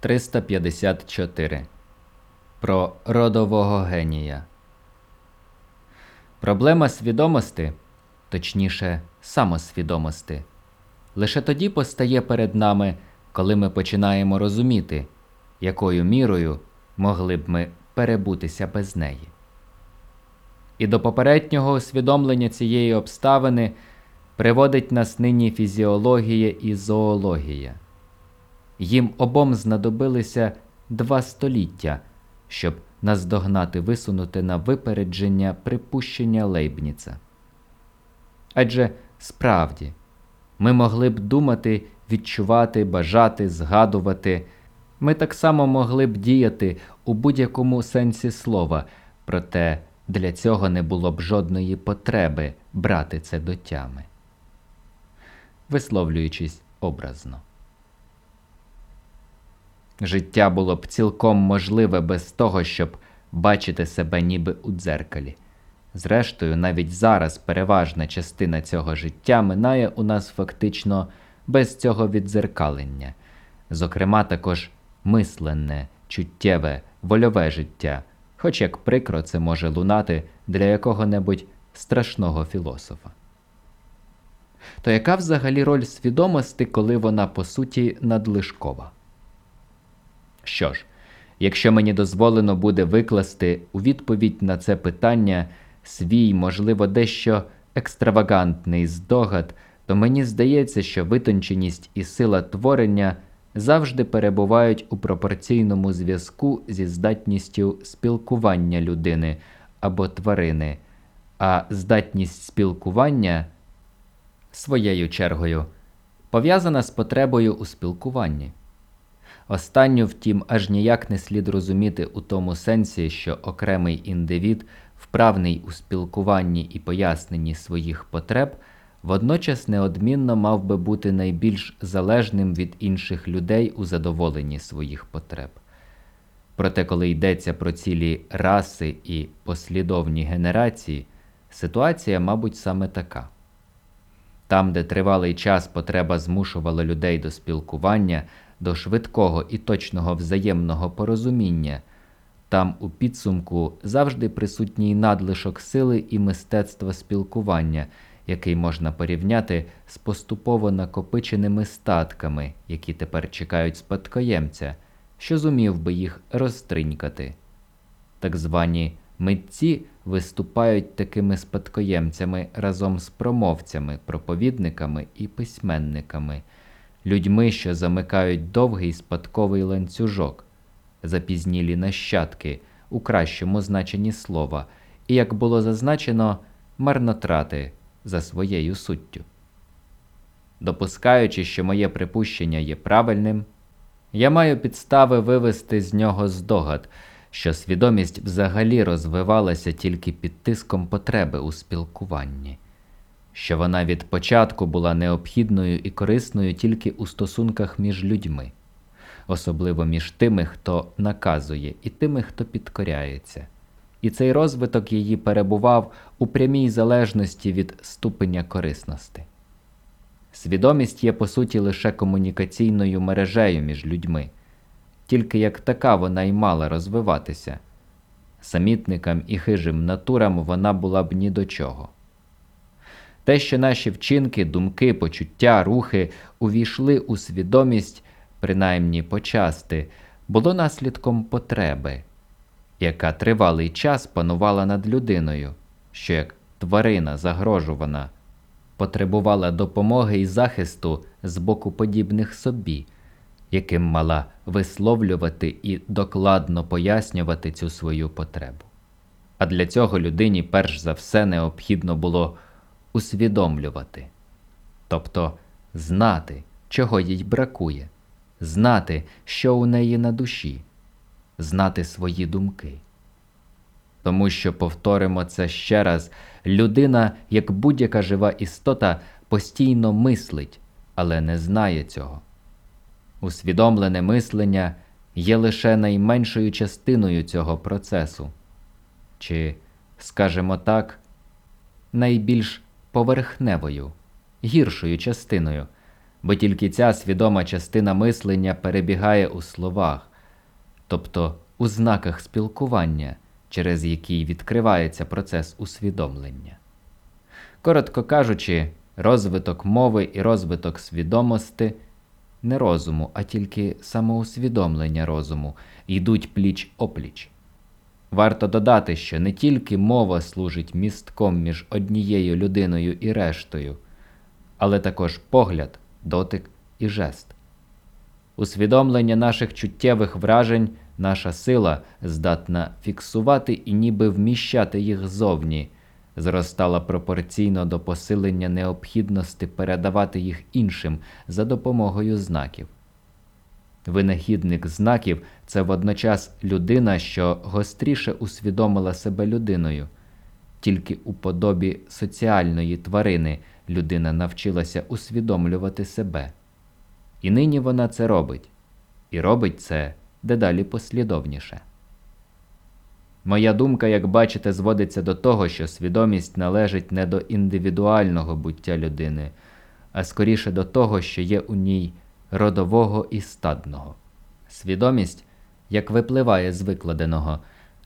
354 Про родового генія. Проблема свідомості, точніше, самосвідомості, лише тоді постає перед нами, коли ми починаємо розуміти, якою мірою могли б ми перебутися без неї. І до попереднього усвідомлення цієї обставини приводить нас нині фізіологія і зоологія. Їм обом знадобилися два століття, щоб наздогнати висунути на випередження припущення Лейбніца. Адже справді ми могли б думати, відчувати, бажати, згадувати, ми так само могли б діяти у будь-якому сенсі слова, проте для цього не було б жодної потреби брати це до тями, висловлюючись образно. Життя було б цілком можливе без того, щоб бачити себе ніби у дзеркалі. Зрештою, навіть зараз переважна частина цього життя минає у нас фактично без цього віддзеркалення, зокрема, також мисленне, чуттєве, вольове життя, хоч як прикро це може лунати для якого-небудь страшного філософа. То яка взагалі роль свідомості, коли вона по суті надлишкова? Що ж, якщо мені дозволено буде викласти у відповідь на це питання свій, можливо, дещо екстравагантний здогад, то мені здається, що витонченість і сила творення завжди перебувають у пропорційному зв'язку зі здатністю спілкування людини або тварини, а здатність спілкування своєю чергою пов'язана з потребою у спілкуванні. Останню, втім, аж ніяк не слід розуміти у тому сенсі, що окремий індивід, вправний у спілкуванні і поясненні своїх потреб, водночас неодмінно мав би бути найбільш залежним від інших людей у задоволенні своїх потреб. Проте, коли йдеться про цілі раси і послідовні генерації, ситуація, мабуть, саме така. Там, де тривалий час потреба змушувала людей до спілкування, до швидкого і точного взаємного порозуміння, там у підсумку завжди присутній надлишок сили і мистецтва спілкування, який можна порівняти з поступово накопиченими статками, які тепер чекають спадкоємця, що зумів би їх розтринькати. Так звані митці виступають такими спадкоємцями разом з промовцями, проповідниками і письменниками людьми, що замикають довгий спадковий ланцюжок, запізнілі нащадки у кращому значенні слова, і, як було зазначено, марнотрати за своєю суттю. Допускаючи, що моє припущення є правильним, я маю підстави вивести з нього здогад, що свідомість взагалі розвивалася тільки під тиском потреби у спілкуванні що вона від початку була необхідною і корисною тільки у стосунках між людьми, особливо між тими, хто наказує, і тими, хто підкоряється. І цей розвиток її перебував у прямій залежності від ступеня корисності. Свідомість є, по суті, лише комунікаційною мережею між людьми, тільки як така вона й мала розвиватися. Самітникам і хижим натурам вона була б ні до чого. Те, що наші вчинки, думки, почуття, рухи увійшли у свідомість, принаймні почасти, було наслідком потреби, яка тривалий час панувала над людиною, що як тварина загрожувана, потребувала допомоги і захисту з боку подібних собі, яким мала висловлювати і докладно пояснювати цю свою потребу. А для цього людині перш за все необхідно було усвідомлювати, тобто знати, чого їй бракує, знати, що у неї на душі, знати свої думки. Тому що, повторимо це ще раз, людина, як будь-яка жива істота, постійно мислить, але не знає цього. Усвідомлене мислення є лише найменшою частиною цього процесу, чи, скажімо так, найбільш поверхневою, гіршою частиною, бо тільки ця свідома частина мислення перебігає у словах, тобто у знаках спілкування, через який відкривається процес усвідомлення. Коротко кажучи, розвиток мови і розвиток свідомості не розуму, а тільки самоусвідомлення розуму йдуть пліч опліч. Варто додати, що не тільки мова служить містком між однією людиною і рештою, але також погляд, дотик і жест. Усвідомлення наших чуттєвих вражень, наша сила здатна фіксувати і ніби вміщати їх зовні, зростала пропорційно до посилення необхідності передавати їх іншим за допомогою знаків. Винахідник знаків це водночас людина, що гостріше усвідомила себе людиною. Тільки у подобі соціальної тварини людина навчилася усвідомлювати себе. І нині вона це робить, і робить це дедалі послідовніше. Моя думка, як бачите, зводиться до того, що свідомість належить не до індивідуального буття людини, а скоріше до того, що є у ній родового і стадного. Свідомість, як випливає з викладеного,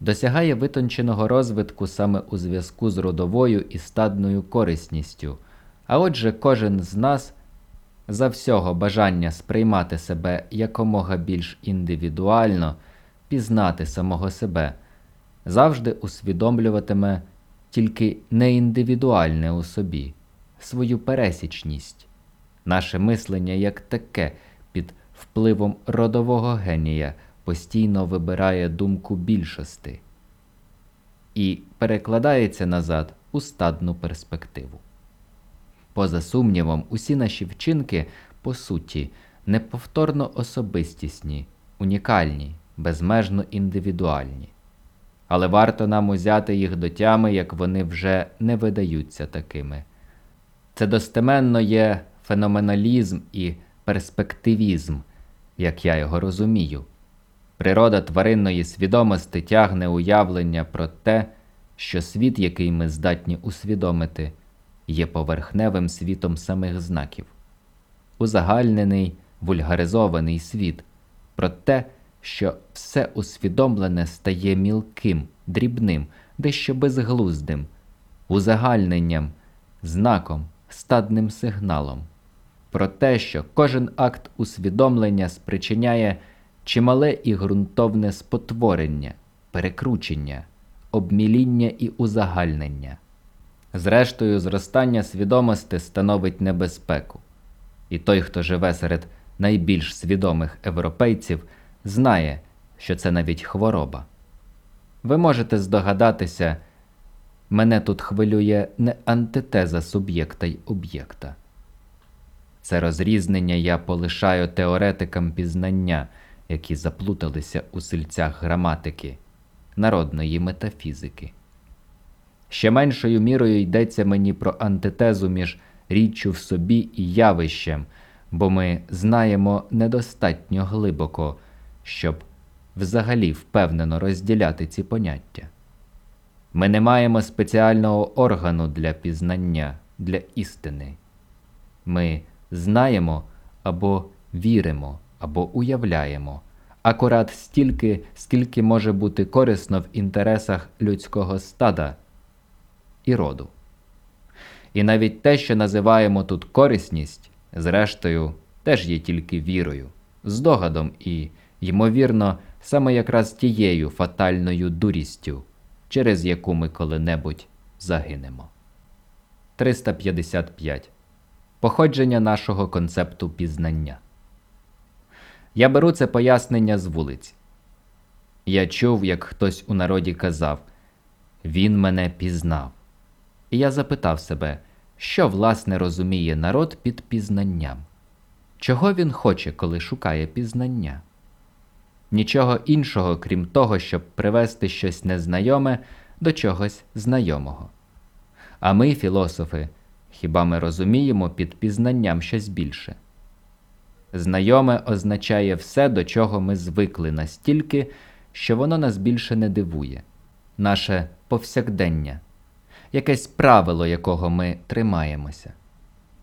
досягає витонченого розвитку саме у зв'язку з родовою і стадною корисністю, а отже, кожен з нас за всього бажання сприймати себе якомога більш індивідуально, пізнати самого себе, завжди усвідомлюватиме тільки неіндивідуальне у собі, свою пересічність, наше мислення як таке під впливом родового генія постійно вибирає думку більшости і перекладається назад у стадну перспективу. Поза сумнівом, усі наші вчинки, по суті, неповторно особистісні, унікальні, безмежно індивідуальні. Але варто нам узяти їх до тями, як вони вже не видаються такими. Це достеменно є феноменалізм і перспективізм, як я його розумію. Природа тваринної свідомості тягне уявлення про те, що світ, який ми здатні усвідомити, є поверхневим світом самих знаків, узагальнений, вульгаризований світ, про те, що все усвідомлене стає мілким, дрібним, дещо безглуздим, узагальненням, знаком, стадним сигналом, про те, що кожен акт усвідомлення спричиняє чимале і ґрунтовне спотворення, перекручення, обміління і узагальнення. Зрештою, зростання свідомості становить небезпеку, і той, хто живе серед найбільш свідомих європейців, знає, що це навіть хвороба. Ви можете здогадатися, мене тут хвилює не антитеза суб'єкта й об'єкта. Це розрізнення я полишаю теоретикам пізнання, які заплуталися у сильцях граматики, народної метафізики. Ще меншою мірою йдеться мені про антитезу між річчю в собі і явищем, бо ми знаємо недостатньо глибоко, щоб взагалі впевнено розділяти ці поняття. Ми не маємо спеціального органу для пізнання, для істини. Ми знаємо або віримо, або уявляємо акурат стільки, скільки може бути корисно в інтересах людського стада і роду. І навіть те, що називаємо тут корисність, зрештою, теж є тільки вірою, здогадом і, ймовірно, саме якраз тією фатальною дурістю, через яку ми коли-небудь загинемо. 355. Походження нашого концепту пізнання. Я беру це пояснення з вулиць. Я чув, як хтось у народі казав Він мене пізнав. І я запитав себе, що власне розуміє народ під пізнанням? Чого він хоче, коли шукає пізнання? Нічого іншого, крім того, щоб привести щось незнайоме до чогось знайомого. А ми, філософи, хіба ми розуміємо під пізнанням щось більше? Знайоме означає все, до чого ми звикли настільки, що воно нас більше не дивує, наше повсякдення, якесь правило, якого ми тримаємося.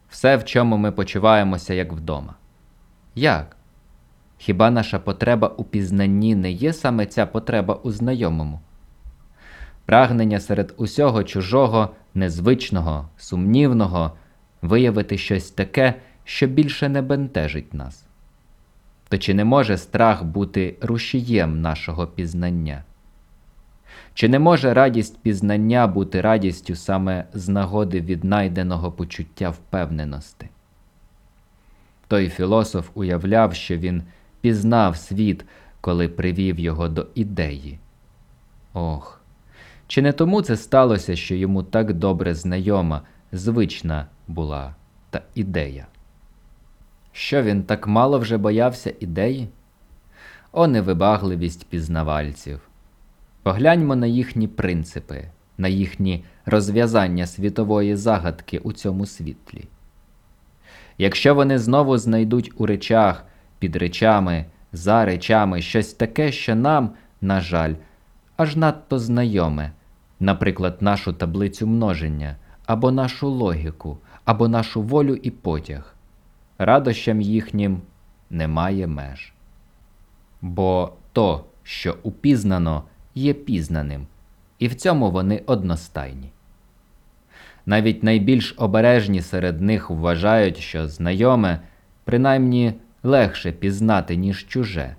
все, в чому ми почуваємося як вдома. Як? Хіба наша потреба у пізнанні не є саме ця потреба у знайомому? Прагнення серед усього чужого, незвичного, сумнівного виявити щось таке, що більше не бентежить нас. То чи не може страх бути рушієм нашого пізнання? Чи не може радість пізнання бути радістю саме з нагоди віднайденого почуття впевненості? Той філософ уявляв, що він пізнав світ, коли привів його до ідеї. Ох, чи не тому це сталося, що йому так добре знайома, звична була та ідея? Що він так мало вже боявся ідеї? О, невибагливість пізнавальців! Погляньмо на їхні принципи, на їхні розв'язання світової загадки у цьому світлі. Якщо вони знову знайдуть у речах, під речами, за речами щось таке, що нам, на жаль, аж надто знайоме, наприклад, нашу таблицю множення, або нашу логіку, або нашу волю і потяг, радощам їхнім немає меж. Бо то, що упізнано, є пізнаним, і в цьому вони одностайні. Навіть найбільш обережні серед них вважають, що знайоме принаймні легше пізнати, ніж чуже.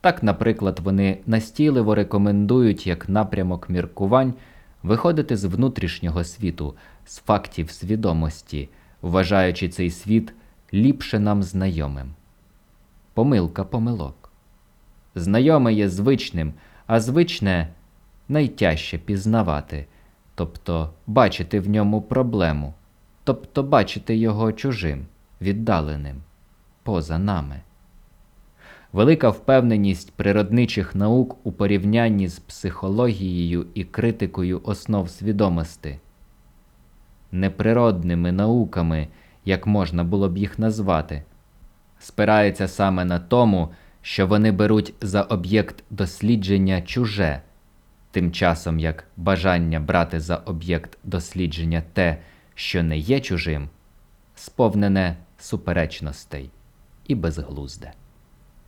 Так, наприклад, вони настійливо рекомендують як напрямок міркувань виходити з внутрішнього світу, з фактів свідомості, вважаючи цей світ ліпше нам знайомим. Помилка помилок. Знайоме є звичним, а звичне найтяжче пізнавати, тобто бачити в ньому проблему, тобто бачити його чужим, віддаленим, поза нами. Велика впевненість природничих наук у порівнянні з психологією і критикою основ свідомості. Неприродними науками, як можна було б їх назвати, спирається саме на тому, що вони беруть за об'єкт дослідження чуже, тим часом як бажання брати за об'єкт дослідження те, що не є чужим, сповнене суперечностей і безглузде.